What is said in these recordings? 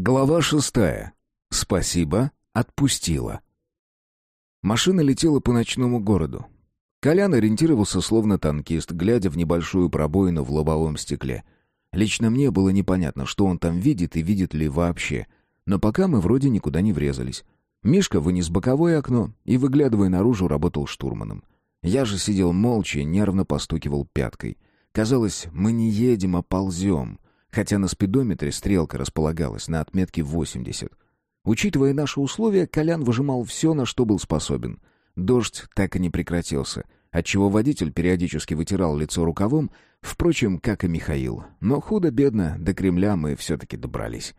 Глава шестая. Спасибо, отпустила. Машина летела по ночному городу. Колян ориентировался словно танкист, глядя в небольшую пробоину в лобовом стекле. Лично мне было непонятно, что он там видит и видит ли вообще. Но пока мы вроде никуда не врезались. Мишка вынес боковое окно и, выглядывая наружу, работал штурманом. Я же сидел молча и нервно постукивал пяткой. Казалось, мы не едем, а ползем — хотя на спидометре стрелка располагалась на отметке 80. Учитывая наши условия, Колян выжимал все, на что был способен. Дождь так и не прекратился, отчего водитель периодически вытирал лицо рукавом, впрочем, как и Михаил. Но худо-бедно до Кремля мы все-таки добрались.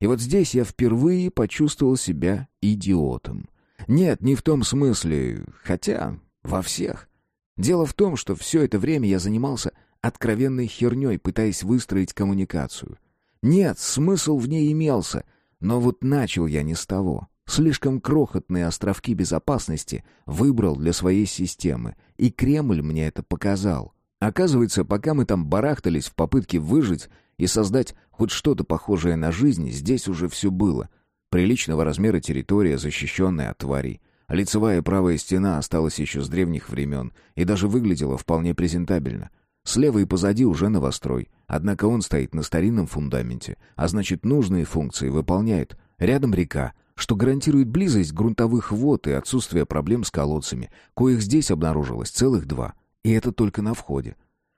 И вот здесь я впервые почувствовал себя идиотом. Нет, не в том смысле, хотя во всех. Дело в том, что все это время я занимался откровенной херней, пытаясь выстроить коммуникацию. Нет, смысл в ней имелся, но вот начал я не с того. Слишком крохотные островки безопасности выбрал для своей системы, и Кремль мне это показал. Оказывается, пока мы там барахтались в попытке выжить и создать хоть что-то похожее на жизнь, здесь уже все было. Приличного размера территория, защищенная от тварей. Лицевая правая стена осталась еще с древних времен и даже выглядела вполне презентабельно — Слева и позади уже новострой. Однако он стоит на старинном фундаменте, а значит нужные функции выполняет. Рядом река, что гарантирует близость грунтовых вод и отсутствие проблем с колодцами, коих здесь обнаружилось целых два. И это только на входе.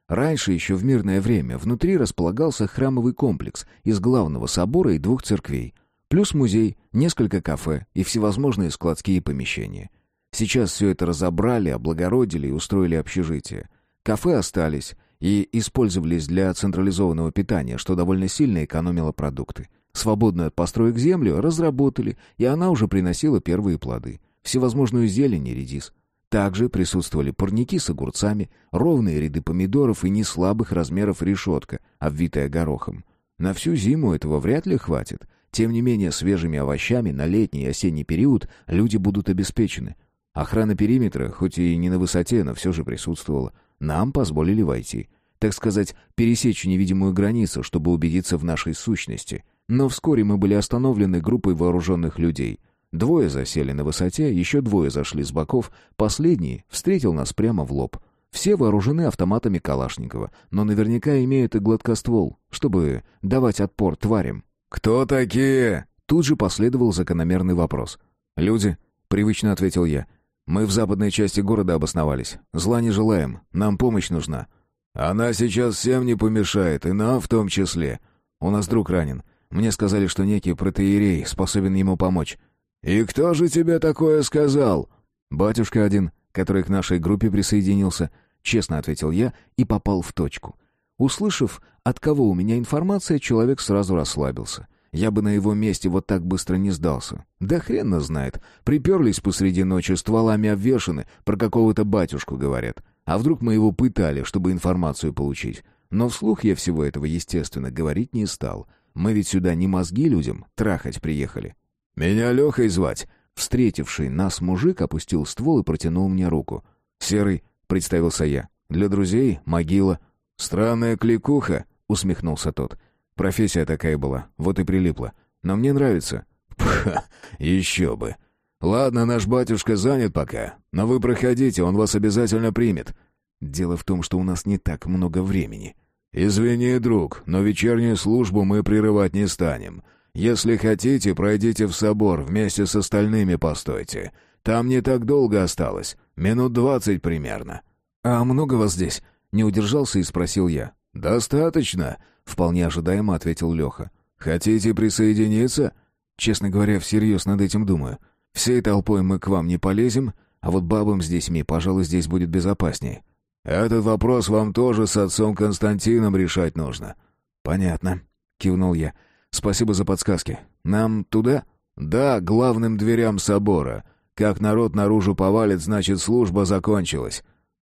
Раньше, еще в мирное время, внутри располагался храмовый комплекс из главного собора и двух церквей. Плюс музей, несколько кафе и всевозможные складские помещения. Сейчас все это разобрали, облагородили и устроили общежитие. Кафе остались и использовались для централизованного питания, что довольно сильно экономило продукты. Свободную от построек землю разработали, и она уже приносила первые плоды. Всевозможную зелень и редис. Также присутствовали парники с огурцами, ровные ряды помидоров и неслабых размеров решетка, обвитая горохом. На всю зиму этого вряд ли хватит. Тем не менее, свежими овощами на летний и осенний период люди будут обеспечены. Охрана периметра, хоть и не на высоте, но все же присутствовала. Нам позволили войти. Так сказать, пересечь невидимую границу, чтобы убедиться в нашей сущности. Но вскоре мы были остановлены группой вооруженных людей. Двое засели на высоте, еще двое зашли с боков, последний встретил нас прямо в лоб. Все вооружены автоматами Калашникова, но наверняка имеют и гладкоствол, чтобы давать отпор тварям. «Кто такие?» Тут же последовал закономерный вопрос. «Люди», — привычно ответил я. Мы в западной части города обосновались. Зла не желаем, нам помощь нужна. Она сейчас всем не помешает, и нам в том числе. У нас друг ранен. Мне сказали, что некий протеерей способен ему помочь. И кто же тебе такое сказал? Батюшка один, который к нашей группе присоединился, честно ответил я и попал в точку. Услышав, от кого у меня информация, человек сразу расслабился. Я бы на его месте вот так быстро не сдался. Да хрен знает. Приперлись посреди ночи, стволами обвешаны, про какого-то батюшку говорят. А вдруг мы его пытали, чтобы информацию получить? Но вслух я всего этого, естественно, говорить не стал. Мы ведь сюда не мозги людям трахать приехали. «Меня Лехой звать». Встретивший нас мужик опустил ствол и протянул мне руку. «Серый», — представился я. «Для друзей могила». «Странная кликуха», — усмехнулся тот. Профессия такая была, вот и прилипла. Но мне нравится». «Пха, еще бы. Ладно, наш батюшка занят пока, но вы проходите, он вас обязательно примет. Дело в том, что у нас не так много времени». «Извини, друг, но вечернюю службу мы прерывать не станем. Если хотите, пройдите в собор, вместе с остальными постойте. Там не так долго осталось, минут двадцать примерно». «А много вас здесь?» — не удержался и спросил я. «Достаточно», — вполне ожидаемо ответил Леха. «Хотите присоединиться?» «Честно говоря, всерьез над этим думаю. Всей толпой мы к вам не полезем, а вот бабам с детьми, пожалуй, здесь будет безопаснее». «Этот вопрос вам тоже с отцом Константином решать нужно». «Понятно», — кивнул я. «Спасибо за подсказки. Нам туда?» «Да, главным дверям собора. Как народ наружу повалит, значит, служба закончилась».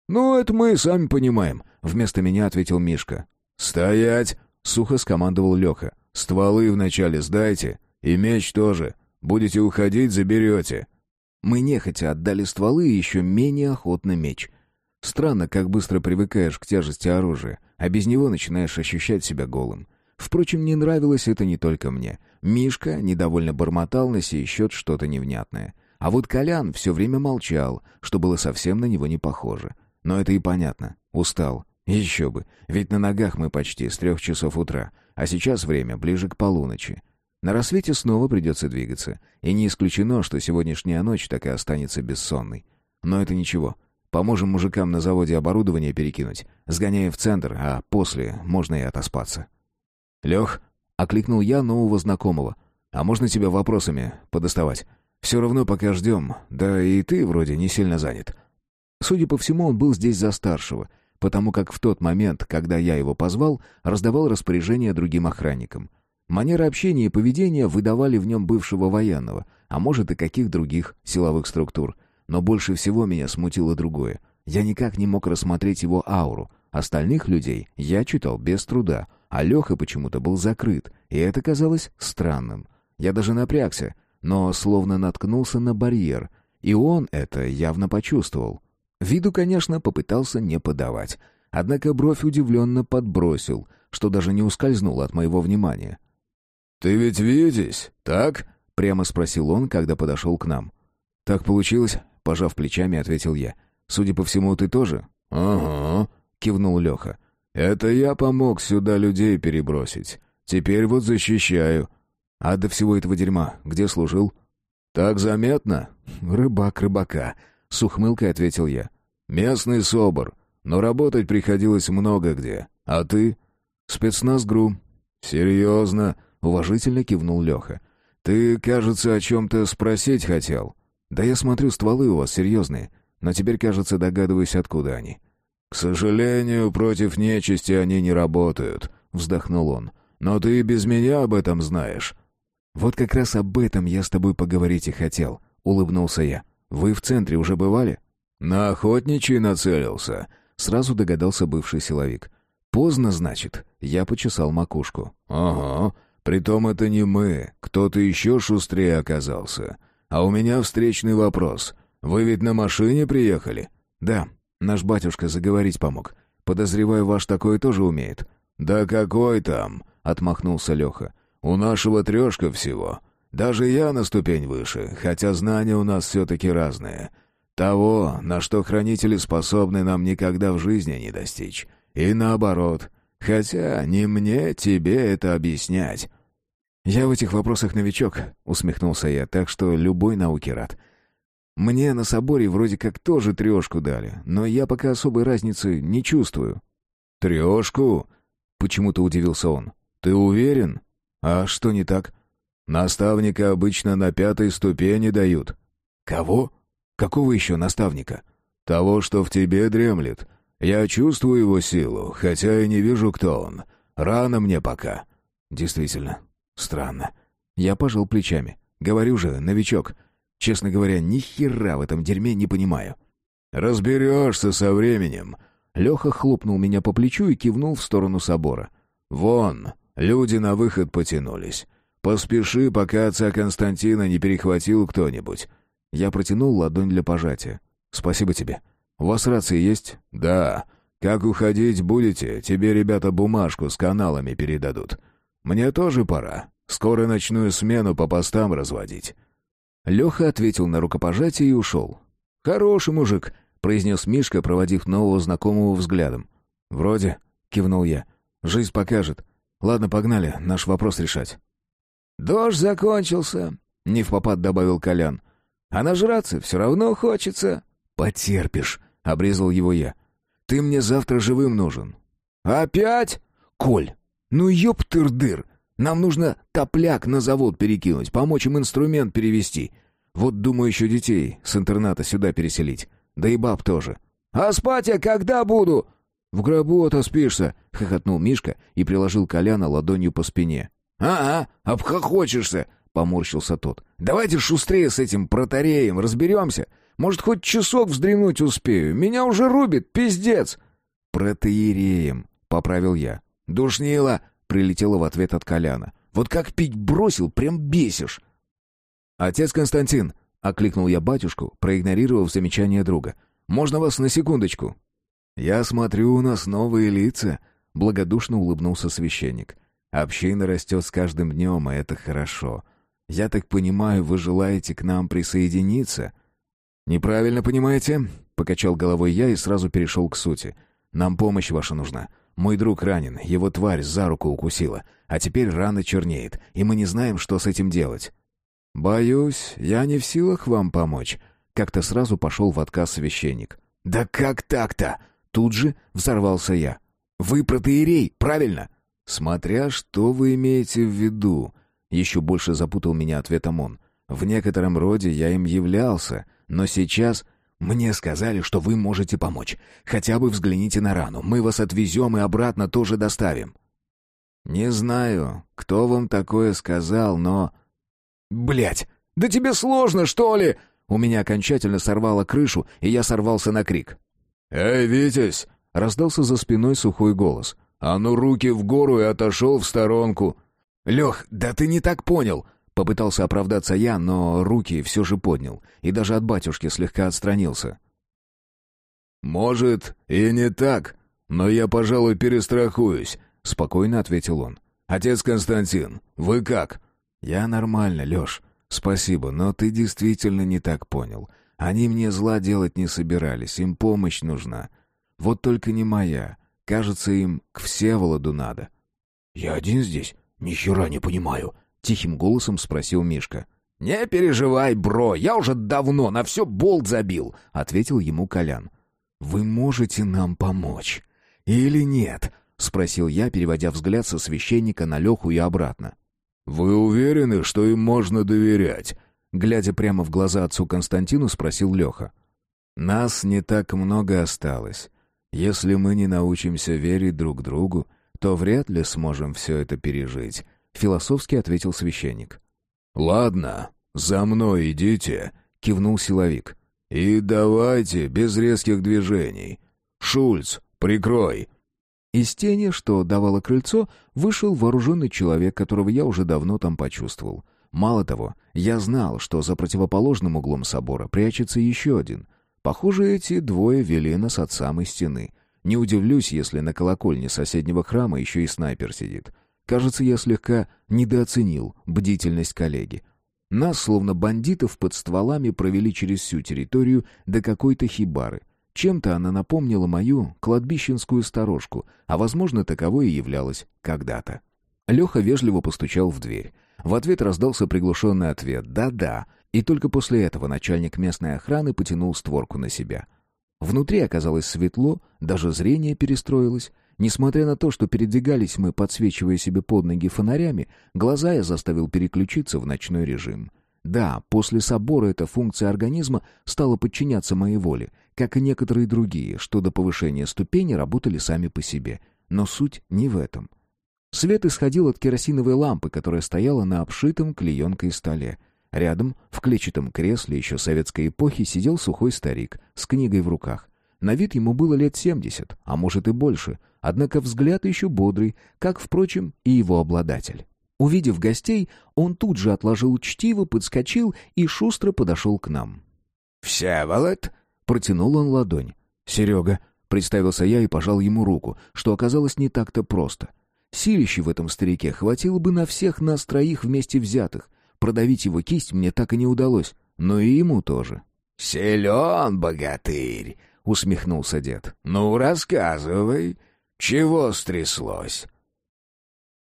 «Ну, это мы сами понимаем», — вместо меня ответил Мишка. «Стоять!» — сухо скомандовал Леха. «Стволы вначале сдайте, и меч тоже. Будете уходить, заберете». Мы нехотя отдали стволы и еще менее охотно меч. Странно, как быстро привыкаешь к тяжести оружия, а без него начинаешь ощущать себя голым. Впрочем, не нравилось это не только мне. Мишка недовольно бормотал на сей счет что-то невнятное. А вот Колян все время молчал, что было совсем на него не похоже. Но это и понятно. Устал. Еще бы. Ведь на ногах мы почти с трех часов утра. А сейчас время ближе к полуночи. На рассвете снова придется двигаться. И не исключено, что сегодняшняя ночь так и останется бессонной. Но это ничего. Поможем мужикам на заводе оборудование перекинуть. Сгоняем в центр, а после можно и отоспаться. «Лех», — окликнул я нового знакомого. «А можно тебя вопросами подоставать? Все равно пока ждем. Да и ты вроде не сильно занят». Судя по всему, он был здесь за старшего, потому как в тот момент, когда я его позвал, раздавал распоряжения другим охранникам. Манера общения и поведения выдавали в нем бывшего военного, а может и каких других силовых структур. Но больше всего меня смутило другое. Я никак не мог рассмотреть его ауру. Остальных людей я читал без труда, а Леха почему-то был закрыт, и это казалось странным. Я даже напрягся, но словно наткнулся на барьер, и он это явно почувствовал. Виду, конечно, попытался не подавать, однако бровь удивленно подбросил, что даже не ускользнуло от моего внимания. «Ты ведь видишь, так?» — прямо спросил он, когда подошел к нам. «Так получилось?» — пожав плечами, ответил я. «Судя по всему, ты тоже?» «Ага», — кивнул Леха. «Это я помог сюда людей перебросить. Теперь вот защищаю». «А до всего этого дерьма где служил?» «Так заметно?» «Рыбак рыбака», — с ухмылкой ответил я. «Местный собор, но работать приходилось много где. А ты?» «Спецназ ГРУ». «Серьезно?» — уважительно кивнул Леха. «Ты, кажется, о чем-то спросить хотел». «Да я смотрю, стволы у вас серьезные, но теперь, кажется, догадываюсь, откуда они». «К сожалению, против нечисти они не работают», — вздохнул он. «Но ты без меня об этом знаешь». «Вот как раз об этом я с тобой поговорить и хотел», — улыбнулся я. «Вы в центре уже бывали?» «На охотничий нацелился», — сразу догадался бывший силовик. «Поздно, значит?» — я почесал макушку. «Ага, притом это не мы, кто-то еще шустрее оказался. А у меня встречный вопрос. Вы ведь на машине приехали?» «Да, Наш батюшка заговорить помог. Подозреваю, ваш такое тоже умеет». «Да какой там?» — отмахнулся Леха. «У нашего трешка всего. Даже я на ступень выше, хотя знания у нас все-таки разные. Того, на что хранители способны, нам никогда в жизни не достичь. И наоборот. Хотя не мне тебе это объяснять». «Я в этих вопросах новичок», — усмехнулся я, «так что любой науке рад. Мне на соборе вроде как тоже трешку дали, но я пока особой разницы не чувствую». «Трешку?» — почему-то удивился он. «Ты уверен? А что не так?» «Наставника обычно на пятой ступени дают». «Кого? Какого еще наставника?» «Того, что в тебе дремлет. Я чувствую его силу, хотя и не вижу, кто он. Рано мне пока». «Действительно, странно». Я пожал плечами. «Говорю же, новичок. Честно говоря, ни хера в этом дерьме не понимаю. Разберешься со временем. Леха хлопнул меня по плечу и кивнул в сторону собора. Вон, люди на выход потянулись. Поспеши, пока отца Константина не перехватил кто-нибудь. Я протянул ладонь для пожатия. Спасибо тебе. У вас рации есть? Да. Как уходить будете, тебе ребята бумажку с каналами передадут. Мне тоже пора. Скоро ночную смену по постам разводить. Леха ответил на рукопожатие и ушел. «Хороший мужик», — произнес Мишка, проводив нового знакомого взглядом. «Вроде», — кивнул я. «Жизнь покажет. Ладно, погнали, наш вопрос решать». «Дождь закончился», — не в попад добавил Колян. «А нажраться все равно хочется». «Потерпишь», — обрезал его я. «Ты мне завтра живым нужен». «Опять?» «Коль, ну ёптыр-дыр, нам нужно топляк на завод перекинуть, помочь им инструмент перевести. Вот думаю еще детей с интерната сюда переселить. Да и баб тоже. А спать я когда буду? В гробу отоспишься, хохотнул Мишка и приложил Коляна ладонью по спине. Ага, обхохочешься, поморщился тот. Давайте шустрее с этим протареем разберемся. Может, хоть часок вздремнуть успею. Меня уже рубит, пиздец. Протеереем, поправил я. Душнило, Прилетело в ответ от Коляна. «Вот как пить бросил, прям бесишь!» «Отец Константин!» — окликнул я батюшку, проигнорировав замечание друга. «Можно вас на секундочку?» «Я смотрю, у нас новые лица», — благодушно улыбнулся священник. Община растет с каждым днем, и это хорошо. Я так понимаю, вы желаете к нам присоединиться?» «Неправильно понимаете?» — покачал головой я и сразу перешел к сути. «Нам помощь ваша нужна. Мой друг ранен, его тварь за руку укусила, а теперь рана чернеет, и мы не знаем, что с этим делать». «Боюсь, я не в силах вам помочь», — как-то сразу пошел в отказ священник. «Да как так-то?» — тут же взорвался я. «Вы протеерей, правильно?» «Смотря что вы имеете в виду», — еще больше запутал меня ответом он. «В некотором роде я им являлся, но сейчас мне сказали, что вы можете помочь. Хотя бы взгляните на рану. Мы вас отвезем и обратно тоже доставим». «Не знаю, кто вам такое сказал, но...» Блять, да тебе сложно, что ли?» У меня окончательно сорвало крышу, и я сорвался на крик. «Эй, Витязь!» — раздался за спиной сухой голос. «А ну руки в гору и отошел в сторонку!» «Лех, да ты не так понял!» Попытался оправдаться я, но руки все же поднял, и даже от батюшки слегка отстранился. «Может, и не так, но я, пожалуй, перестрахуюсь», — спокойно ответил он. «Отец Константин, вы как?» «Я нормально, Леш. Спасибо, но ты действительно не так понял. Они мне зла делать не собирались, им помощь нужна. Вот только не моя. Кажется, им к Всеволоду надо». «Я один здесь? Ни хера не понимаю», Тихим голосом спросил Мишка. «Не переживай, бро, я уже давно на все болт забил», — ответил ему Колян. «Вы можете нам помочь? Или нет?» — спросил я, переводя взгляд со священника на Леху и обратно. «Вы уверены, что им можно доверять?» Глядя прямо в глаза отцу Константину, спросил Леха. «Нас не так много осталось. Если мы не научимся верить друг другу, то вряд ли сможем все это пережить философски ответил священник. Ладно, за мной идите, кивнул силовик. И давайте без резких движений. Шульц, прикрой. Из тени, что давало крыльцо, вышел вооруженный человек, которого я уже давно там почувствовал. Мало того, я знал, что за противоположным углом собора прячется еще один. Похоже, эти двое вели нас от самой стены. Не удивлюсь, если на колокольне соседнего храма еще и снайпер сидит. Кажется, я слегка недооценил бдительность коллеги. Нас, словно бандитов, под стволами провели через всю территорию до какой-то хибары. Чем-то она напомнила мою кладбищенскую сторожку, а, возможно, таковой и являлась когда-то. Леха вежливо постучал в дверь. В ответ раздался приглушенный ответ «да-да», и только после этого начальник местной охраны потянул створку на себя. Внутри оказалось светло, даже зрение перестроилось, Несмотря на то, что передвигались мы, подсвечивая себе под ноги фонарями, глаза я заставил переключиться в ночной режим. Да, после собора эта функция организма стала подчиняться моей воле, как и некоторые другие, что до повышения ступени работали сами по себе. Но суть не в этом. Свет исходил от керосиновой лампы, которая стояла на обшитом клеенкой столе. Рядом, в клетчатом кресле еще советской эпохи, сидел сухой старик с книгой в руках. На вид ему было лет семьдесят, а может и больше, однако взгляд еще бодрый, как, впрочем, и его обладатель. Увидев гостей, он тут же отложил чтиво, подскочил и шустро подошел к нам. «Всеволод?» — протянул он ладонь. «Серега», — представился я и пожал ему руку, что оказалось не так-то просто. Силищи в этом старике хватило бы на всех нас троих вместе взятых. Продавить его кисть мне так и не удалось, но и ему тоже. «Силен, богатырь!» усмехнулся дед. «Ну, рассказывай, чего стряслось?»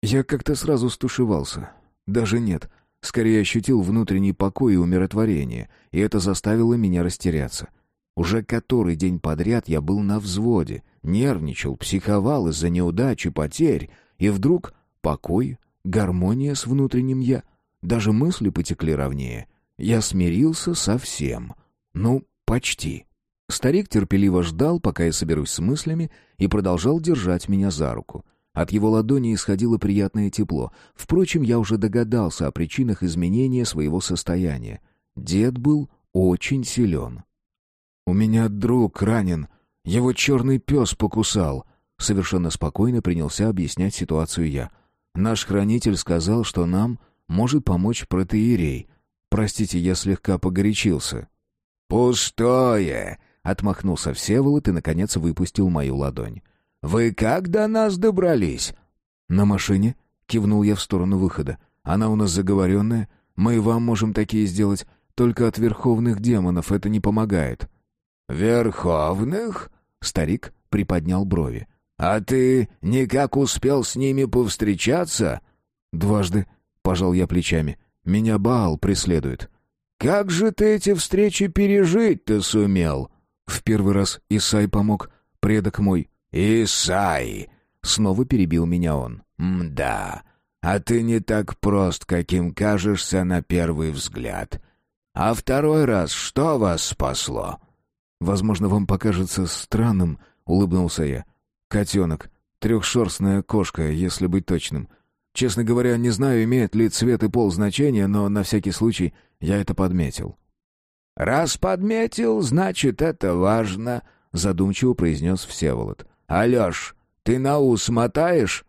Я как-то сразу стушевался. Даже нет, скорее ощутил внутренний покой и умиротворение, и это заставило меня растеряться. Уже который день подряд я был на взводе, нервничал, психовал из-за неудач и потерь, и вдруг покой, гармония с внутренним «я». Даже мысли потекли ровнее. Я смирился со всем. Ну, почти. Старик терпеливо ждал, пока я соберусь с мыслями, и продолжал держать меня за руку. От его ладони исходило приятное тепло. Впрочем, я уже догадался о причинах изменения своего состояния. Дед был очень силен. «У меня друг ранен. Его черный пес покусал». Совершенно спокойно принялся объяснять ситуацию я. «Наш хранитель сказал, что нам может помочь протеерей. Простите, я слегка погорячился». «Пустое!» Отмахнулся Всеволод и, наконец, выпустил мою ладонь. «Вы как до нас добрались?» «На машине», —— кивнул я в сторону выхода. «Она у нас заговоренная. Мы и вам можем такие сделать. Только от верховных демонов это не помогает». «Верховных?» — старик приподнял брови. «А ты никак успел с ними повстречаться?» «Дважды», — пожал я плечами. «Меня Баал преследует». «Как же ты эти встречи пережить-то сумел?» В первый раз Исай помог, предок мой. «Исай!» — снова перебил меня он. «Мда, а ты не так прост, каким кажешься на первый взгляд. А второй раз что вас спасло?» «Возможно, вам покажется странным», — улыбнулся я. «Котенок. Трехшерстная кошка, если быть точным. Честно говоря, не знаю, имеет ли цвет и пол значения, но на всякий случай я это подметил». «Раз подметил, значит, это важно», — задумчиво произнес Всеволод. «Алеш, ты на ус мотаешь?»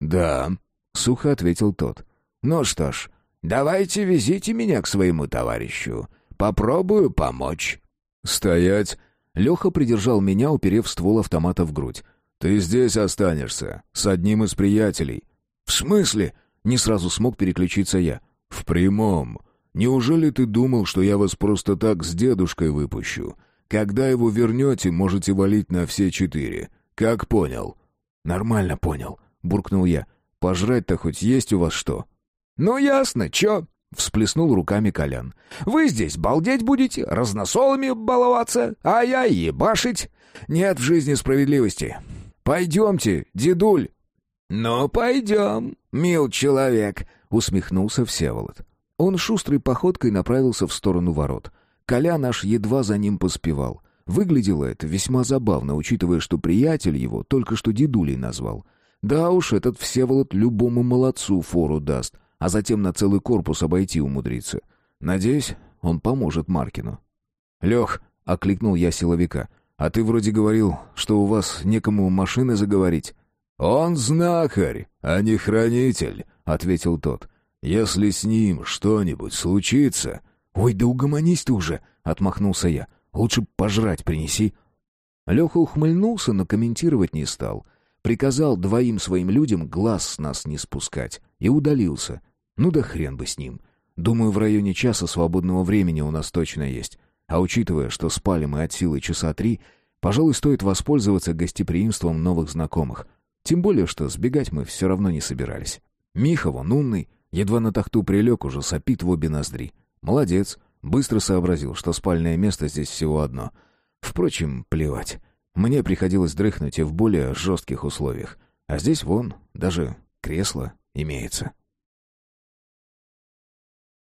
«Да», — сухо ответил тот. «Ну что ж, давайте везите меня к своему товарищу. Попробую помочь». «Стоять!» Леха придержал меня, уперев ствол автомата в грудь. «Ты здесь останешься, с одним из приятелей». «В смысле?» — не сразу смог переключиться я. «В прямом. Неужели ты думал, что я вас просто так с дедушкой выпущу? Когда его вернете, можете валить на все четыре. Как понял?» «Нормально понял», — буркнул я. «Пожрать-то хоть есть у вас что?» «Ну ясно, чё?» — всплеснул руками Колян. «Вы здесь балдеть будете, разносолами баловаться, а я ебашить? Нет в жизни справедливости. Пойдемте, дедуль». «Ну, пойдем, мил человек», — усмехнулся Всеволод. Он шустрой походкой направился в сторону ворот. Колян аж едва за ним поспевал. Выглядело это весьма забавно, учитывая, что приятель его только что дедулей назвал. Да уж, этот Всеволод любому молодцу фору даст, а затем на целый корпус обойти умудрится. Надеюсь, он поможет Маркину. «Лех», — окликнул я силовика, — «а ты вроде говорил, что у вас некому машины заговорить». «Он знахарь, а не хранитель», — ответил тот. «Если с ним что-нибудь случится...» «Ой, да угомонись ты уже!» — отмахнулся я. Лучше пожрать принеси». Леха ухмыльнулся, но комментировать не стал. Приказал двоим своим людям глаз с нас не спускать. И удалился. Ну да хрен бы с ним. Думаю, в районе часа свободного времени у нас точно есть. А учитывая, что спали мы от силы часа три, пожалуй, стоит воспользоваться гостеприимством новых знакомых. Тем более, что сбегать мы все равно не собирались. Миха, вон умный, едва на тахту прилег, уже сопит в обе ноздри. Молодец. Быстро сообразил, что спальное место здесь всего одно. Впрочем, плевать. Мне приходилось дрыхнуть и в более жестких условиях. А здесь вон, даже кресло имеется.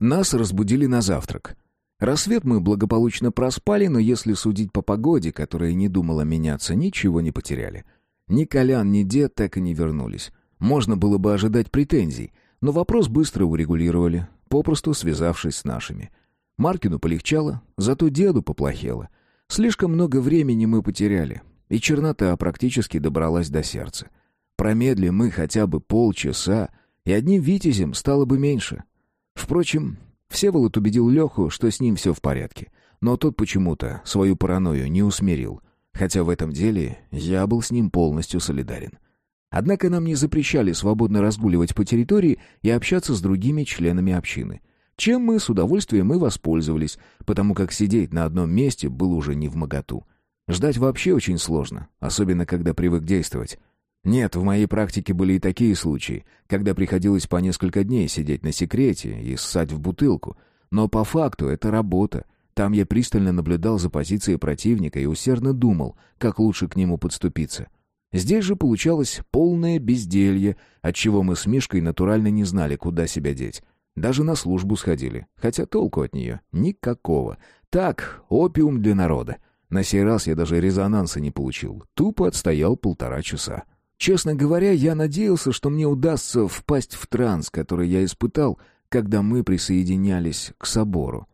Нас разбудили на завтрак. Рассвет мы благополучно проспали, но если судить по погоде, которая не думала меняться, ничего не потеряли. Ни Колян, ни дед так и не вернулись. Можно было бы ожидать претензий, но вопрос быстро урегулировали, попросту связавшись с нашими. Маркину полегчало, зато деду поплохело. Слишком много времени мы потеряли, и чернота практически добралась до сердца. Промедли мы хотя бы полчаса, и одним витязем стало бы меньше. Впрочем, Всеволод убедил Леху, что с ним все в порядке, но тот почему-то свою паранойю не усмирил, хотя в этом деле я был с ним полностью солидарен. Однако нам не запрещали свободно разгуливать по территории и общаться с другими членами общины — чем мы с удовольствием и воспользовались, потому как сидеть на одном месте было уже не в моготу. Ждать вообще очень сложно, особенно когда привык действовать. Нет, в моей практике были и такие случаи, когда приходилось по несколько дней сидеть на секрете и ссать в бутылку. Но по факту это работа. Там я пристально наблюдал за позицией противника и усердно думал, как лучше к нему подступиться. Здесь же получалось полное безделье, отчего мы с Мишкой натурально не знали, куда себя деть. Даже на службу сходили, хотя толку от нее никакого. Так, опиум для народа. На сей раз я даже резонанса не получил. Тупо отстоял полтора часа. Честно говоря, я надеялся, что мне удастся впасть в транс, который я испытал, когда мы присоединялись к собору.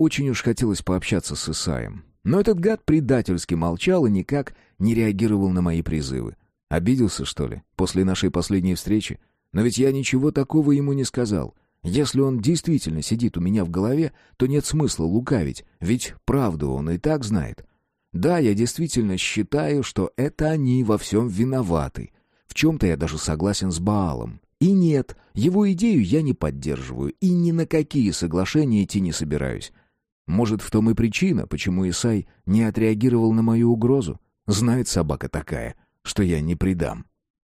Очень уж хотелось пообщаться с Исаем. Но этот гад предательски молчал и никак не реагировал на мои призывы. Обиделся, что ли, после нашей последней встречи? Но ведь я ничего такого ему не сказал. Если он действительно сидит у меня в голове, то нет смысла лукавить, ведь правду он и так знает. Да, я действительно считаю, что это они во всем виноваты. В чем-то я даже согласен с Баалом. И нет, его идею я не поддерживаю и ни на какие соглашения идти не собираюсь. Может, в том и причина, почему Исай не отреагировал на мою угрозу. Знает собака такая, что я не предам.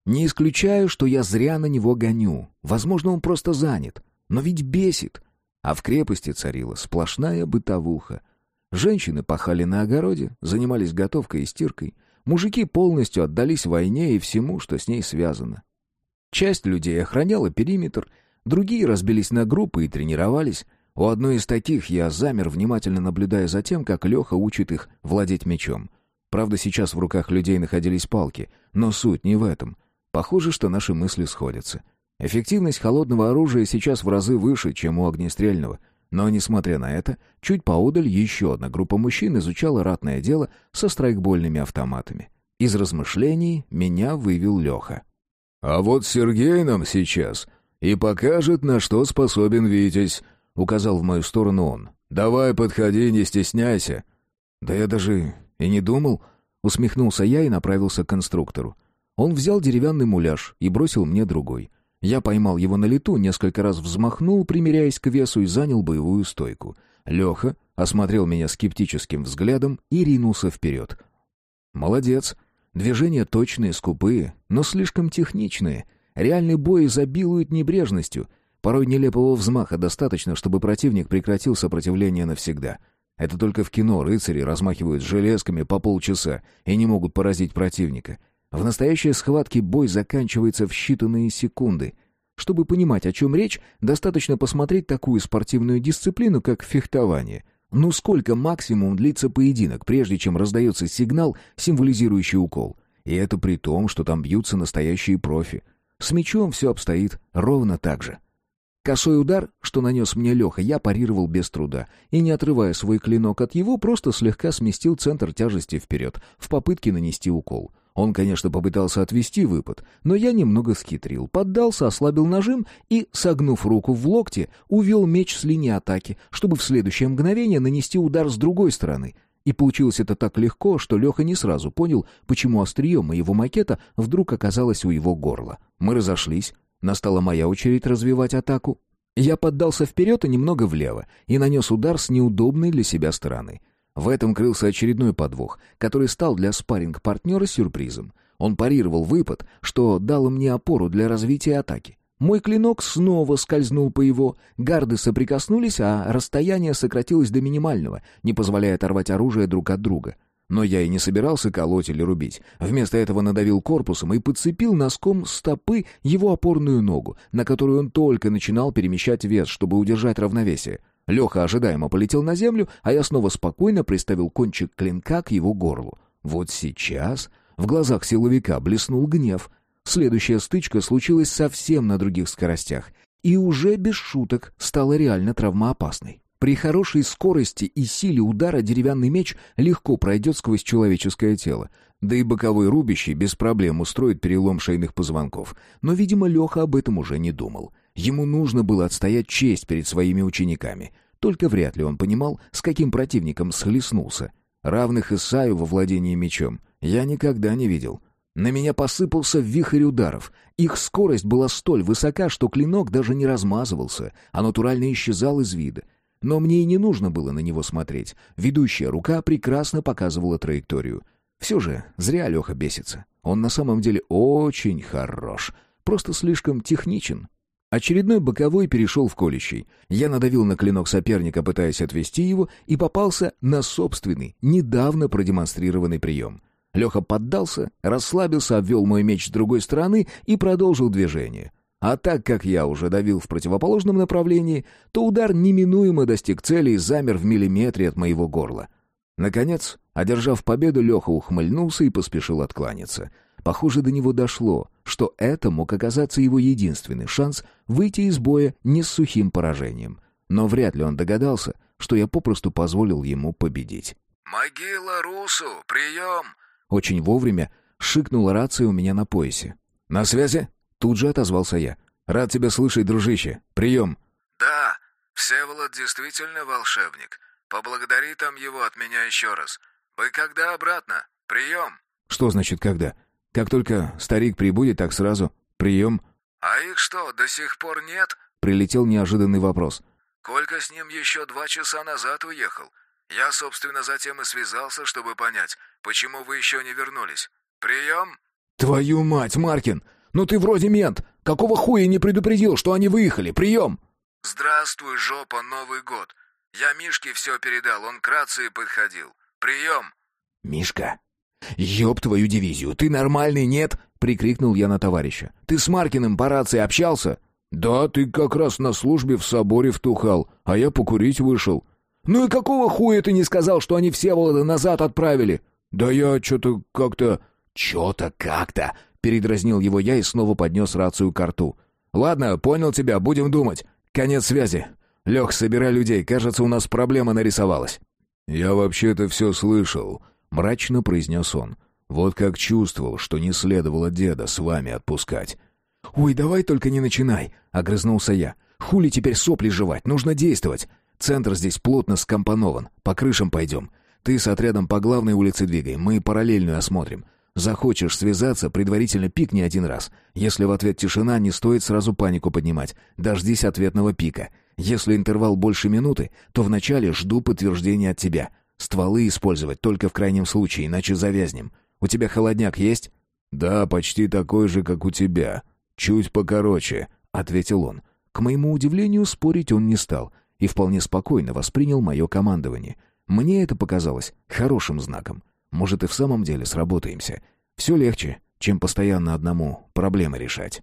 Не исключаю, что я зря на него гоню. Возможно, он просто занят. Но ведь бесит. А в крепости царила сплошная бытовуха. Женщины пахали на огороде, занимались готовкой и стиркой. Мужики полностью отдались войне и всему, что с ней связано. Часть людей охраняла периметр, другие разбились на группы и тренировались. У одной из таких я замер, внимательно наблюдая за тем, как Леха учит их владеть мечом. Правда, сейчас в руках людей находились палки, но суть не в этом. Похоже, что наши мысли сходятся. Эффективность холодного оружия сейчас в разы выше, чем у огнестрельного. Но, несмотря на это, чуть поодаль еще одна группа мужчин изучала ратное дело со страйкбольными автоматами. Из размышлений меня вывел Леха. «А вот Сергей нам сейчас и покажет, на что способен Витязь», — указал в мою сторону он. «Давай подходи, не стесняйся». «Да я даже и не думал», — усмехнулся я и направился к конструктору. Он взял деревянный муляж и бросил мне другой. Я поймал его на лету, несколько раз взмахнул, примеряясь к весу, и занял боевую стойку. Леха осмотрел меня скептическим взглядом и ринулся вперед. «Молодец. Движения точные, скупые, но слишком техничные. Реальный бой изобилует небрежностью. Порой нелепого взмаха достаточно, чтобы противник прекратил сопротивление навсегда. Это только в кино рыцари размахивают железками по полчаса и не могут поразить противника. В настоящей схватке бой заканчивается в считанные секунды. Чтобы понимать, о чем речь, достаточно посмотреть такую спортивную дисциплину, как фехтование. Ну сколько максимум длится поединок, прежде чем раздается сигнал, символизирующий укол? И это при том, что там бьются настоящие профи. С мечом все обстоит ровно так же. Косой удар, что нанес мне Леха, я парировал без труда, и, не отрывая свой клинок от его, просто слегка сместил центр тяжести вперед, в попытке нанести укол. Он, конечно, попытался отвести выпад, но я немного схитрил, поддался, ослабил нажим и, согнув руку в локте, увел меч с линии атаки, чтобы в следующее мгновение нанести удар с другой стороны. И получилось это так легко, что Леха не сразу понял, почему острие моего макета вдруг оказалось у его горла. Мы разошлись. Настала моя очередь развивать атаку. Я поддался вперед и немного влево, и нанес удар с неудобной для себя стороны. В этом крылся очередной подвох, который стал для спарринг-партнера сюрпризом. Он парировал выпад, что дало мне опору для развития атаки. Мой клинок снова скользнул по его, гарды соприкоснулись, а расстояние сократилось до минимального, не позволяя оторвать оружие друг от друга. Но я и не собирался колоть или рубить. Вместо этого надавил корпусом и подцепил носком стопы его опорную ногу, на которую он только начинал перемещать вес, чтобы удержать равновесие. Леха ожидаемо полетел на землю, а я снова спокойно приставил кончик клинка к его горлу. Вот сейчас в глазах силовика блеснул гнев. Следующая стычка случилась совсем на других скоростях. И уже без шуток стала реально травмоопасной. При хорошей скорости и силе удара деревянный меч легко пройдет сквозь человеческое тело. Да и боковой рубящий без проблем устроит перелом шейных позвонков. Но, видимо, Леха об этом уже не думал. Ему нужно было отстоять честь перед своими учениками. Только вряд ли он понимал, с каким противником схлестнулся. Равных Исаю во владении мечом я никогда не видел. На меня посыпался вихрь ударов. Их скорость была столь высока, что клинок даже не размазывался, а натурально исчезал из вида. Но мне и не нужно было на него смотреть. Ведущая рука прекрасно показывала траекторию. Все же зря Леха бесится. Он на самом деле очень хорош. Просто слишком техничен. Очередной боковой перешел в колющий. Я надавил на клинок соперника, пытаясь отвести его, и попался на собственный, недавно продемонстрированный прием. Леха поддался, расслабился, обвел мой меч с другой стороны и продолжил движение. А так как я уже давил в противоположном направлении, то удар неминуемо достиг цели и замер в миллиметре от моего горла. Наконец, одержав победу, Леха ухмыльнулся и поспешил откланяться — Похоже, до него дошло, что это мог оказаться его единственный шанс выйти из боя не с сухим поражением. Но вряд ли он догадался, что я попросту позволил ему победить. «Могила Русу, прием!» Очень вовремя шикнула рация у меня на поясе. «На связи?» Тут же отозвался я. «Рад тебя слышать, дружище. Прием!» «Да, Всеволод действительно волшебник. Поблагодари там его от меня еще раз. Вы когда обратно? Прием!» «Что значит «когда»?» Как только старик прибудет, так сразу. Прием. «А их что, до сих пор нет?» Прилетел неожиданный вопрос. «Колька с ним еще два часа назад уехал. Я, собственно, затем и связался, чтобы понять, почему вы еще не вернулись. Прием?» «Твою мать, Маркин! Ну ты вроде мент! Какого хуя не предупредил, что они выехали? Прием!» «Здравствуй, жопа, Новый год! Я Мишке все передал, он к рации подходил. Прием!» «Мишка, ёб твою дивизию, ты нормальный, нет?» — прикрикнул я на товарища. «Ты с Маркиным по рации общался?» «Да, ты как раз на службе в соборе втухал, а я покурить вышел». «Ну и какого хуя ты не сказал, что они все Волода назад отправили?» «Да я что-то как-то...» «Чё-то как-то...» — передразнил его я и снова поднес рацию к рту. «Ладно, понял тебя, будем думать. Конец связи. Лех, собирай людей, кажется, у нас проблема нарисовалась». «Я вообще-то все слышал», — мрачно произнес он. «Вот как чувствовал, что не следовало деда с вами отпускать». «Ой, давай только не начинай», — огрызнулся я. «Хули теперь сопли жевать, нужно действовать. Центр здесь плотно скомпонован, по крышам пойдем. Ты с отрядом по главной улице двигай, мы параллельную осмотрим. Захочешь связаться, предварительно пикни один раз. Если в ответ тишина, не стоит сразу панику поднимать. Дождись ответного пика. Если интервал больше минуты, то вначале жду подтверждения от тебя. Стволы использовать только в крайнем случае, иначе завязнем. У тебя холодняк есть? Да, почти такой же, как у тебя. Чуть покороче, ответил он. К моему удивлению, спорить он не стал и вполне спокойно воспринял мое командование. Мне это показалось хорошим знаком. Может, и в самом деле сработаемся. Все легче, чем постоянно одному проблемы решать.